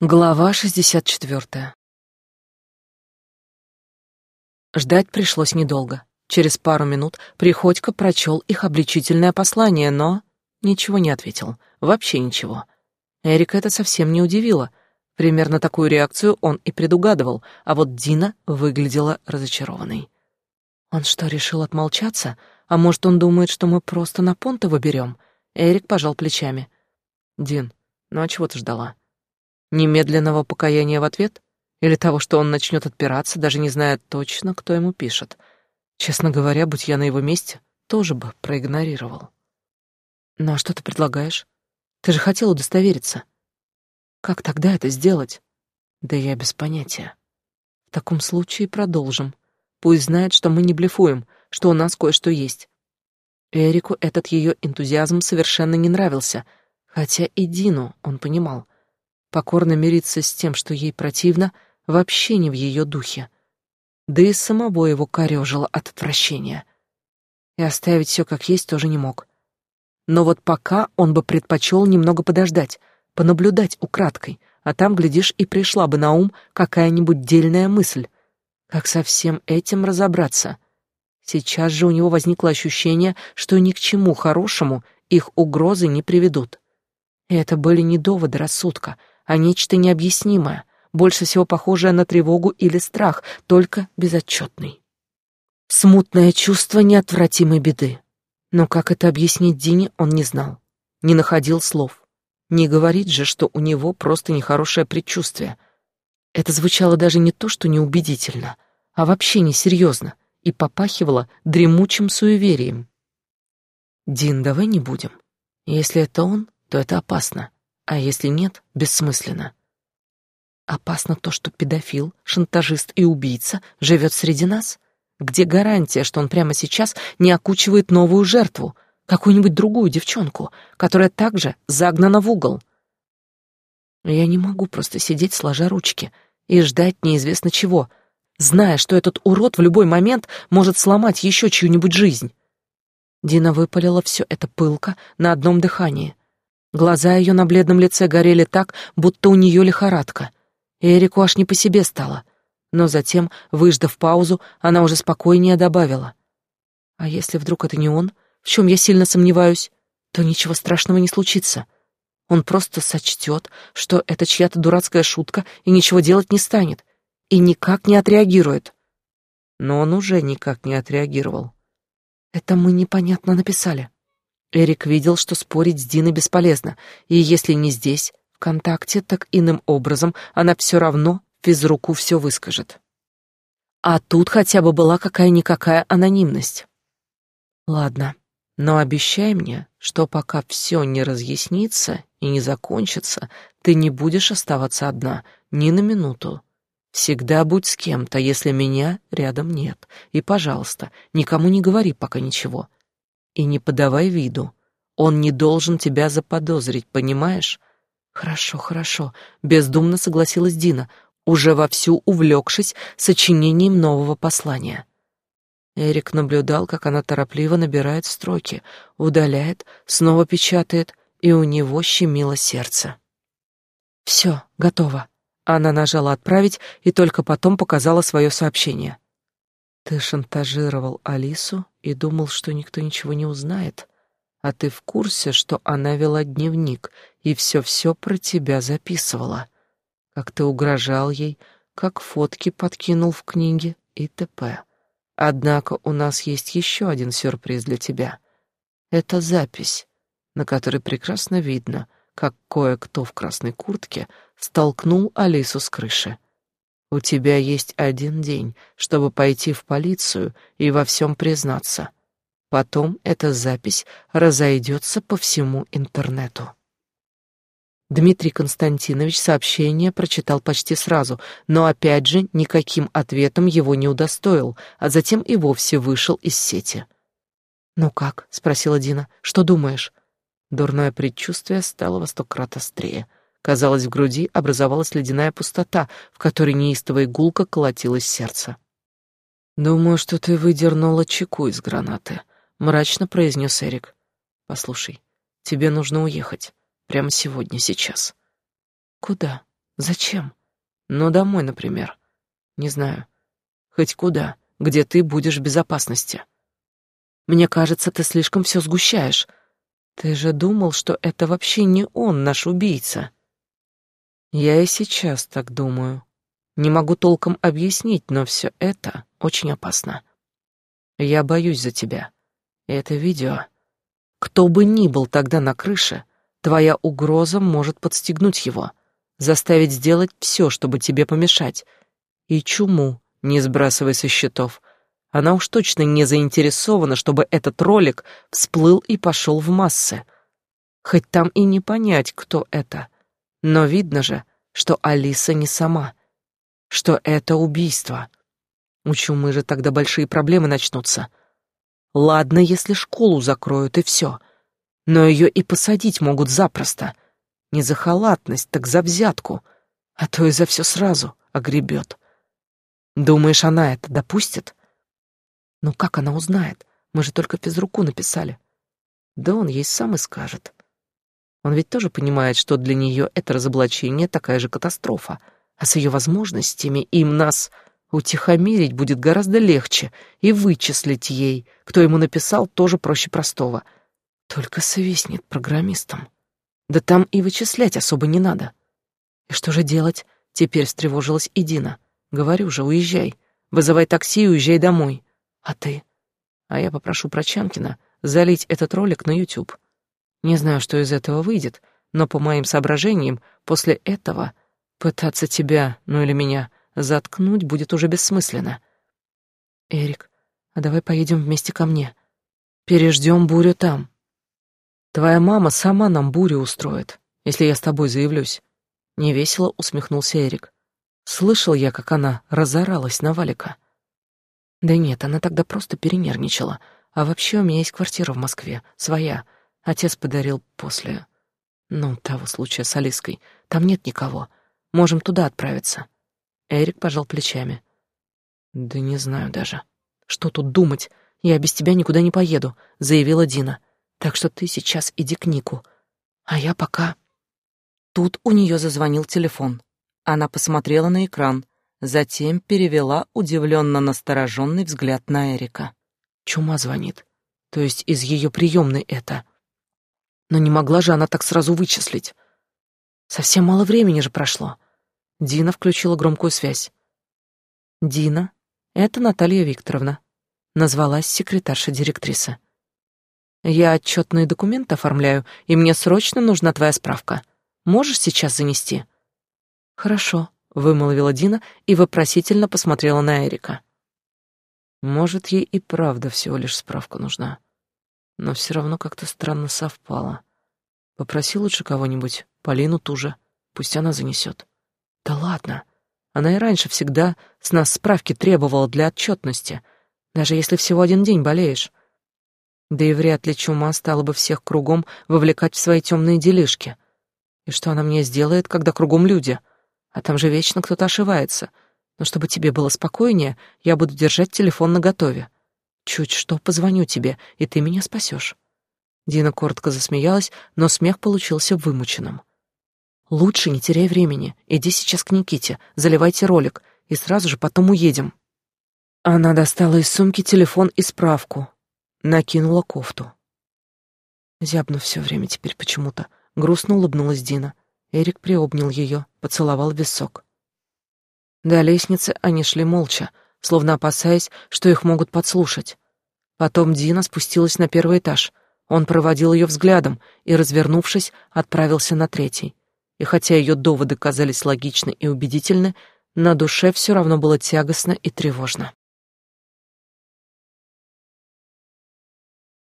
Глава 64. Ждать пришлось недолго. Через пару минут Приходько прочел их обличительное послание, но ничего не ответил. Вообще ничего. Эрика это совсем не удивило. Примерно такую реакцию он и предугадывал, а вот Дина выглядела разочарованной. Он что, решил отмолчаться? А может, он думает, что мы просто на понты берем? Эрик пожал плечами. Дин, ну а чего ты ждала? Немедленного покаяния в ответ? Или того, что он начнет отпираться, даже не зная точно, кто ему пишет? Честно говоря, будь я на его месте, тоже бы проигнорировал. Ну а что ты предлагаешь? Ты же хотел удостовериться. Как тогда это сделать? Да я без понятия. В таком случае продолжим. Пусть знает, что мы не блефуем, что у нас кое-что есть. Эрику этот ее энтузиазм совершенно не нравился, хотя и Дину он понимал — Покорно мириться с тем, что ей противно, вообще не в ее духе. Да и самого его корёжило от отвращения. И оставить все как есть тоже не мог. Но вот пока он бы предпочел немного подождать, понаблюдать украдкой, а там, глядишь, и пришла бы на ум какая-нибудь дельная мысль. Как со всем этим разобраться? Сейчас же у него возникло ощущение, что ни к чему хорошему их угрозы не приведут. И это были не доводы рассудка, а нечто необъяснимое, больше всего похожее на тревогу или страх, только безотчетный. Смутное чувство неотвратимой беды. Но как это объяснить Дине, он не знал. Не находил слов. Не говорит же, что у него просто нехорошее предчувствие. Это звучало даже не то, что неубедительно, а вообще несерьезно и попахивало дремучим суеверием. «Дин, давай не будем. Если это он, то это опасно. А если нет, бессмысленно. Опасно то, что педофил, шантажист и убийца живет среди нас. Где гарантия, что он прямо сейчас не окучивает новую жертву, какую-нибудь другую девчонку, которая также загнана в угол? Я не могу просто сидеть сложа ручки и ждать неизвестно чего, зная, что этот урод в любой момент может сломать еще чью-нибудь жизнь. Дина выпалила все это пылко на одном дыхании. Глаза ее на бледном лице горели так, будто у нее лихорадка. Эрику аж не по себе стало. Но затем, выждав паузу, она уже спокойнее добавила. «А если вдруг это не он, в чем я сильно сомневаюсь, то ничего страшного не случится. Он просто сочтет, что это чья-то дурацкая шутка и ничего делать не станет, и никак не отреагирует». Но он уже никак не отреагировал. «Это мы непонятно написали». Эрик видел, что спорить с Диной бесполезно, и если не здесь, в контакте, так иным образом она все равно физруку все выскажет. А тут хотя бы была какая-никакая анонимность. Ладно, но обещай мне, что пока все не разъяснится и не закончится, ты не будешь оставаться одна ни на минуту. Всегда будь с кем-то, если меня рядом нет. И, пожалуйста, никому не говори пока ничего. И не подавай виду. Он не должен тебя заподозрить, понимаешь? Хорошо, хорошо, бездумно согласилась Дина, уже вовсю увлекшись сочинением нового послания. Эрик наблюдал, как она торопливо набирает строки, удаляет, снова печатает, и у него щемило сердце. «Все, готово». Она нажала «Отправить» и только потом показала свое сообщение. Ты шантажировал Алису и думал, что никто ничего не узнает. А ты в курсе, что она вела дневник и все-все про тебя записывала. Как ты угрожал ей, как фотки подкинул в книге и т.п. Однако у нас есть еще один сюрприз для тебя. Это запись, на которой прекрасно видно, как кое-кто в красной куртке столкнул Алису с крыши. У тебя есть один день, чтобы пойти в полицию и во всем признаться. Потом эта запись разойдется по всему интернету. Дмитрий Константинович сообщение прочитал почти сразу, но опять же никаким ответом его не удостоил, а затем и вовсе вышел из сети. «Ну как?» — спросила Дина. «Что думаешь?» Дурное предчувствие стало во сто крат острее — Казалось, в груди образовалась ледяная пустота, в которой неистовая гулко колотилось сердце. «Думаю, что ты выдернула чеку из гранаты», — мрачно произнес Эрик. «Послушай, тебе нужно уехать. Прямо сегодня, сейчас». «Куда?» Зачем? Ну, домой, например. Не знаю. Хоть куда, где ты будешь в безопасности. Мне кажется, ты слишком все сгущаешь. Ты же думал, что это вообще не он, наш убийца. Я и сейчас так думаю. Не могу толком объяснить, но все это очень опасно. Я боюсь за тебя. И это видео. Кто бы ни был тогда на крыше, твоя угроза может подстегнуть его, заставить сделать все, чтобы тебе помешать. И чуму не сбрасывай со счетов. Она уж точно не заинтересована, чтобы этот ролик всплыл и пошел в массы. Хоть там и не понять, кто это. Но видно же, что Алиса не сама, что это убийство. У чумы же тогда большие проблемы начнутся. Ладно, если школу закроют и все, но ее и посадить могут запросто. Не за халатность, так за взятку, а то и за все сразу огребет. Думаешь, она это допустит? Ну как она узнает? Мы же только физруку написали. Да он ей сам и скажет. Он ведь тоже понимает, что для нее это разоблачение такая же катастрофа, а с ее возможностями им нас утихомирить будет гораздо легче, и вычислить ей, кто ему написал, тоже проще простого. Только свистнет программистам. Да там и вычислять особо не надо. И что же делать? Теперь встревожилась и Дина. Говорю же, уезжай. Вызывай такси и уезжай домой. А ты? А я попрошу Прочанкина залить этот ролик на YouTube. Не знаю, что из этого выйдет, но по моим соображениям, после этого пытаться тебя, ну или меня, заткнуть будет уже бессмысленно. Эрик, а давай поедем вместе ко мне. Переждем бурю там. Твоя мама сама нам бурю устроит, если я с тобой заявлюсь. Невесело усмехнулся Эрик. Слышал я, как она разоралась на Валика. Да нет, она тогда просто перенервничала. А вообще у меня есть квартира в Москве, своя. Отец подарил после... Ну, того случая с Алиской. Там нет никого. Можем туда отправиться. Эрик пожал плечами. Да не знаю даже. Что тут думать? Я без тебя никуда не поеду, заявила Дина. Так что ты сейчас иди к Нику. А я пока... Тут у нее зазвонил телефон. Она посмотрела на экран, затем перевела удивленно настороженный взгляд на Эрика. Чума звонит. То есть из ее приемной это. Но не могла же она так сразу вычислить. Совсем мало времени же прошло. Дина включила громкую связь. «Дина, это Наталья Викторовна», — назвалась секретарша директрисы. «Я отчетные документы оформляю, и мне срочно нужна твоя справка. Можешь сейчас занести?» «Хорошо», — вымолвила Дина и вопросительно посмотрела на Эрика. «Может, ей и правда всего лишь справка нужна, но все равно как-то странно совпало. Попроси лучше кого-нибудь, Полину ту же, пусть она занесет». Да ладно. Она и раньше всегда с нас справки требовала для отчетности, даже если всего один день болеешь. Да и вряд ли чума стала бы всех кругом вовлекать в свои темные делишки. И что она мне сделает, когда кругом люди? А там же вечно кто-то ошивается. Но чтобы тебе было спокойнее, я буду держать телефон наготове. Чуть что, позвоню тебе, и ты меня спасешь. Дина коротко засмеялась, но смех получился вымученным. Лучше не теряй времени. Иди сейчас к Никите, заливайте ролик, и сразу же потом уедем. Она достала из сумки телефон и справку. Накинула кофту. Зябну все время теперь почему-то. Грустно улыбнулась Дина. Эрик приобнял ее, поцеловал висок. До лестницы они шли молча, словно опасаясь, что их могут подслушать. Потом Дина спустилась на первый этаж. Он проводил ее взглядом и, развернувшись, отправился на третий и хотя ее доводы казались логичны и убедительны, на душе все равно было тягостно и тревожно.